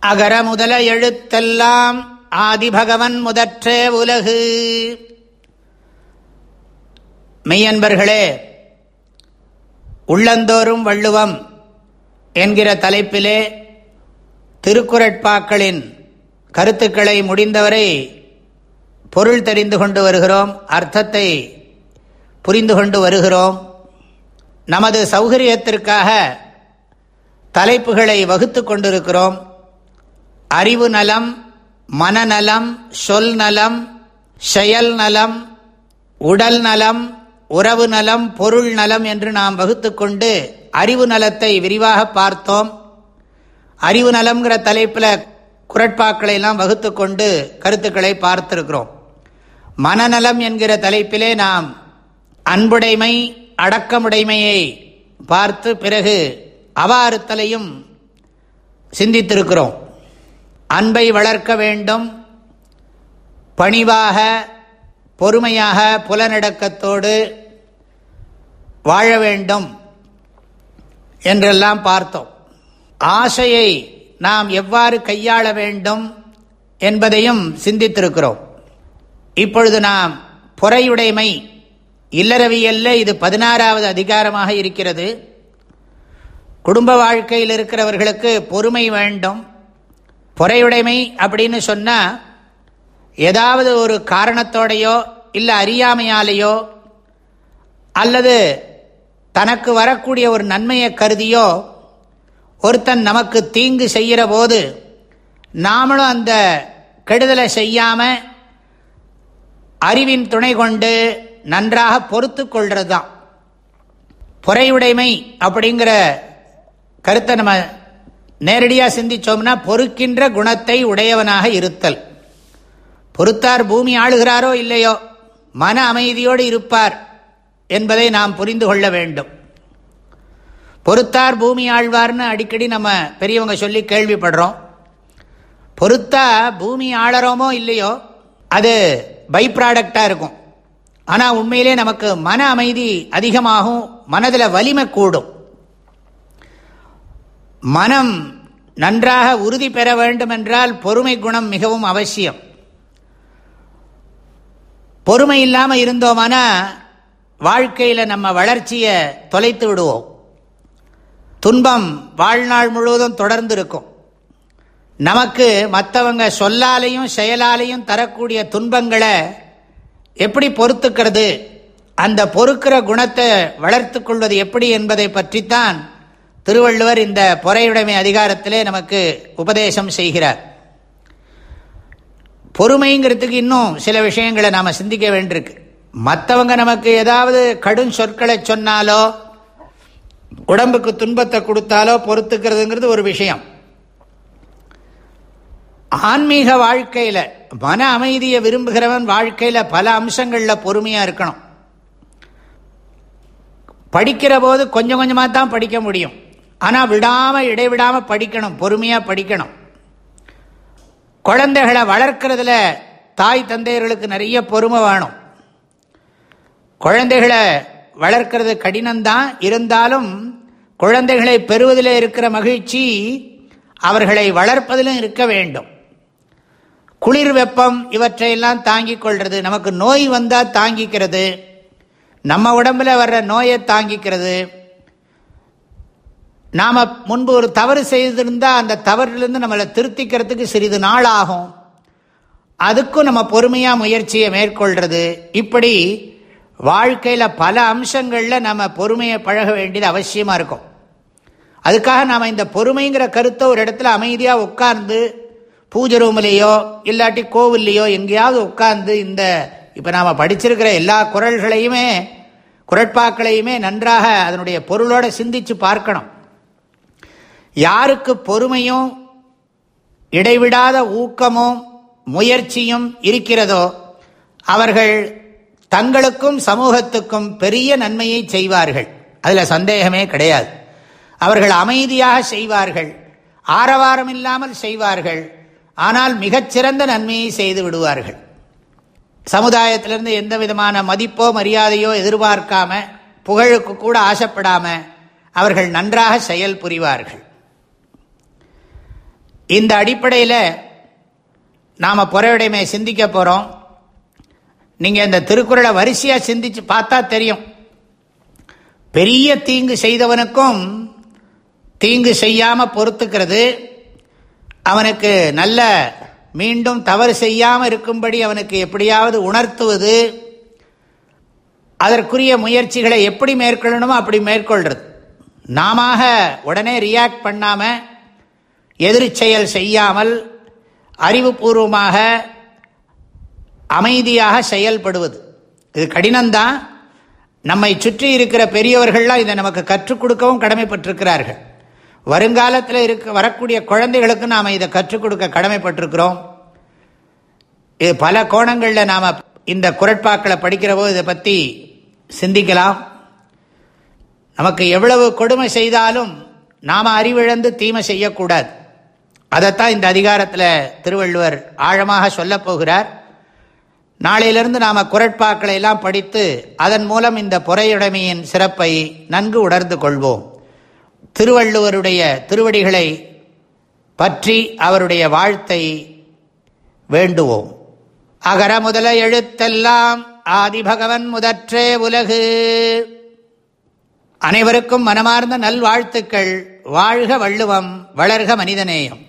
அகர முதல எழுத்தெல்லாம் ஆதிபகவன் முதற்றே உலகு. மெய்யன்பர்களே உள்ளந்தோறும் வள்ளுவம் என்கிற தலைப்பிலே திருக்குறட்பாக்களின் கருத்துக்களை முடிந்தவரை பொருள் தெரிந்து கொண்டு வருகிறோம் அர்த்தத்தை புரிந்து கொண்டு வருகிறோம். நமது சௌகரியத்திற்காக தலைப்புகளை வகுத்து கொண்டிருக்கிறோம். அறிவு நலம் மனநலம் சொல் நலம் செயல் நலம் உடல் நலம் உறவு நலம் பொருள் நலம் என்று நாம் வகுத்து கொண்டு அறிவு நலத்தை விரிவாக பார்த்தோம். அறிவு நலம்ங்கிற தலைப்பில் குரட்பாக்களை எல்லாம் வகுத்து கொண்டு கருத்துக்களை பார்த்திருக்கிறோம். மனநலம் என்கிற தலைப்பிலே நாம் அன்புடைமை அடக்கமுடைமையை பார்த்து பிறகு அவாறுத்தலையும் சிந்தித்திருக்கிறோம். அன்பை வளர்க்க வேண்டும். பணிவாக பொறுமையாக புலநடக்கத்தோடு வாழ வேண்டும் என்றெல்லாம் பார்த்தோம். ஆசையை நாம் எவ்வாறு கையாள வேண்டும் என்பதையும் சிந்தித்திருக்கிறோம். இப்பொழுது நாம் பொறையுடைமை இல்லறவியல்ல இது பதினாறாவது அதிகாரமாக இருக்கிறது. குடும்ப வாழ்க்கையில் இருக்கிறவர்களுக்கு பொறுமை வேண்டும். பொறையுடைமை அப்படின்னு சொன்னால் ஏதாவது ஒரு காரணத்தோடையோ இல்லை அறியாமையாலேயோ அல்லது தனக்கு வரக்கூடிய ஒரு நன்மையை கருதியோ ஒருத்தன் நமக்கு தீங்கு செய்கிற போது நாமளும் அந்த கெடுதலை செய்யாமல் அறிவின் துணை கொண்டு நன்றாக பொறுத்து கொள்வது தான் பொறையுடைமை அப்படிங்கிற கருத்தை நம்ம நேரடியாக சிந்திச்சோம்னா பொறுக்கின்ற குணத்தை உடையவனாக இருத்தல். பொறுத்தார் பூமி ஆளுகிறாரோ இல்லையோ மன அமைதியோடு இருப்பார் என்பதை நாம் புரிந்து கொள்ள வேண்டும். பொறுத்தார் பூமி ஆழ்வார்னு அடிக்கடி நம்ம பெரியவங்க சொல்லி கேள்விப்படுறோம். பொறுத்தா பூமி ஆளறோமோ இல்லையோ அது பை ப்ராடக்டாக இருக்கும். ஆனால் உண்மையிலே நமக்கு மன அமைதி அதிகமாகும் மனதில் வலிமை கூடும். மனம் நன்றாக உறுதி பெற வேண்டுமென்றால் பொறுமை குணம் மிகவும் அவசியம். பொறுமை இல்லாமல் இருந்தோமானா வாழ்க்கையில் நம்ம வளர்ச்சியை தொலைத்து விடுவோம். துன்பம் வாழ்நாள் முழுவதும் தொடர்ந்து இருக்கும் நமக்கு மற்றவங்க சொல்லாலையும் செயலாலையும் தரக்கூடிய துன்பங்களை எப்படி பொறுத்துக்கிறது? அந்த பொறுக்கிற குணத்தை வளர்த்து கொள்வது எப்படி என்பதை பற்றித்தான் திருவள்ளுவர் இந்த பொறையுடைமை அதிகாரத்திலே நமக்கு உபதேசம் செய்கிறார். பொறுமைங்கிறதுக்கு இன்னும் சில விஷயங்களை நாம் சிந்திக்க வேண்டியிருக்கு. மற்றவங்க நமக்கு ஏதாவது கடும் சொற்களை சொன்னாலோ உடம்புக்கு துன்பத்தை கொடுத்தாலோ பொறுத்துக்கிறதுங்கிறது ஒரு விஷயம். ஆன்மீக வாழ்க்கையில் மன அமைதியை விரும்புகிறவன் வாழ்க்கையில் பல அம்சங்களில் பொறுமையாக இருக்கணும். படிக்கிற போது கொஞ்சம் கொஞ்சமாக தான் படிக்க முடியும். ஆனால் விடாமல் இடைவிடாமல் படிக்கணும் பொறுமையாக படிக்கணும். குழந்தைகளை வளர்க்கறதுல தாய் தந்தையர்களுக்கு நிறைய பொறுமை வேணும். குழந்தைகளை வளர்க்கறது கடினம்தான் இருந்தாலும் குழந்தைகளை பெறுவதில் இருக்கிற மகிழ்ச்சி அவர்களை வளர்ப்பதிலும் இருக்க வேண்டும். குளிர் வெப்பம் இவற்றையெல்லாம் தாங்கிக் கொள்வது நமக்கு நோய் வந்தால் தாங்கிக்கிறது நம்ம உடம்புல வர்ற நோயை தாங்கிக்கிறது நாம் முன்பு ஒரு தவறு செய்திருந்தால் அந்த தவறிலிருந்து நம்மளை திருத்திக்கிறதுக்கு சிறிது நாள் ஆகும் அதுக்கும் நம்ம பொறுமையாக முயற்சியை மேற்கொள்கிறது இப்படி வாழ்க்கையில் பல அம்சங்களில் நம்ம பொறுமையை பழக வேண்டியது அவசியமாக இருக்கும். அதுக்காக நாம் இந்த பொறுமைங்கிற கருத்தை ஒரு இடத்துல அமைதியாக உட்கார்ந்து பூஜை ரூம்லேயோ இல்லாட்டி கோவில்லையோ எங்கேயாவது உட்கார்ந்து இந்த இப்போ நாம் படிச்சிருக்கிற எல்லா குரல்களையுமே குரட்பாக்களையுமே நன்றாக அதனுடைய பொருளோடு சிந்தித்து பார்க்கணும். யாருக்கு பொறுமையும் இடைவிடாத ஊக்கமும் முயற்சியும் இருக்கிறதோ அவர்கள் தங்களுக்கும் சமூகத்துக்கும் பெரிய நன்மையை செய்வார்கள். அதில் சந்தேகமே கிடையாது. அவர்கள் அமைதியாக செய்வார்கள். ஆரவாரம் இல்லாமல் செய்வார்கள். ஆனால் மிகச்சிறந்த நன்மையை செய்து விடுவார்கள். சமுதாயத்திலிருந்து எந்த விதமான மதிப்போ மரியாதையோ எதிர்பார்க்காம புகழுக்கு கூட ஆசைப்படாம அவர்கள் நன்றாக செயல் புரிவார்கள். இந்த அடிப்படையில் நாம் புறவிடைமை சிந்திக்க போகிறோம் நீங்கள் இந்த திருக்குறளை வரிசையாக சிந்திச்சு பார்த்தா தெரியும். பெரிய தீங்கு செய்தவனுக்கும் தீங்கு செய்யாமல் பொறுத்துக்கிறது. அவனுக்கு நல்ல மீண்டும் தவறு செய்யாமல் இருக்கும்படி அவனுக்கு எப்படியாவது உணர்த்துவது. அதற்குரிய முயற்சிகளை எப்படி மேற்கொள்ளணுமோ அப்படி மேற்கொள்வது நாம உடனே ரியாக்ட் பண்ணாமல் எதிர்ச்செயல் செய்யாமல் அறிவுபூர்வமாக அமைதியாக செயல்படுவது. இது கடினம்தான். நம்மை சுற்றி இருக்கிற பெரியவர்கள்லாம் இதை நமக்கு கற்றுக் கொடுக்கவும் கடமைப்பட்டிருக்கிறார்கள். வருங்காலத்தில் இருக்க வரக்கூடிய குழந்தைகளுக்கு நாம் இதை கற்றுக் கொடுக்க கடமைப்பட்டிருக்கிறோம். இது பல கோணங்களில் நாம் இந்த குரட்பாக்களை படிக்கிறவோ இதை பற்றி சிந்திக்கலாம். நமக்கு எவ்வளவு கொடுமை செய்தாலும் நாம் அறிவிழந்து தீமை செய்யக்கூடாது. அதைத்தான் இந்த அதிகாரத்தில் திருவள்ளுவர் ஆழமாக சொல்லப் போகிறார். நாளையிலிருந்து நாம் குரட்பாக்களை எல்லாம் படித்து அதன் மூலம் இந்த பொறையுடைமையின் சிறப்பை நன்கு உணர்ந்து கொள்வோம். திருவள்ளுவருடைய திருவடிகளை பற்றி அவருடைய வாழ்த்தை வேண்டுவோம். அகர முதல எழுத்தெல்லாம் ஆதிபகவன் முதற்றே உலகு. அனைவருக்கும் மனமார்ந்த நல்வாழ்த்துக்கள். வாழ்க வள்ளுவம் வளர்க மனிதநேயம்.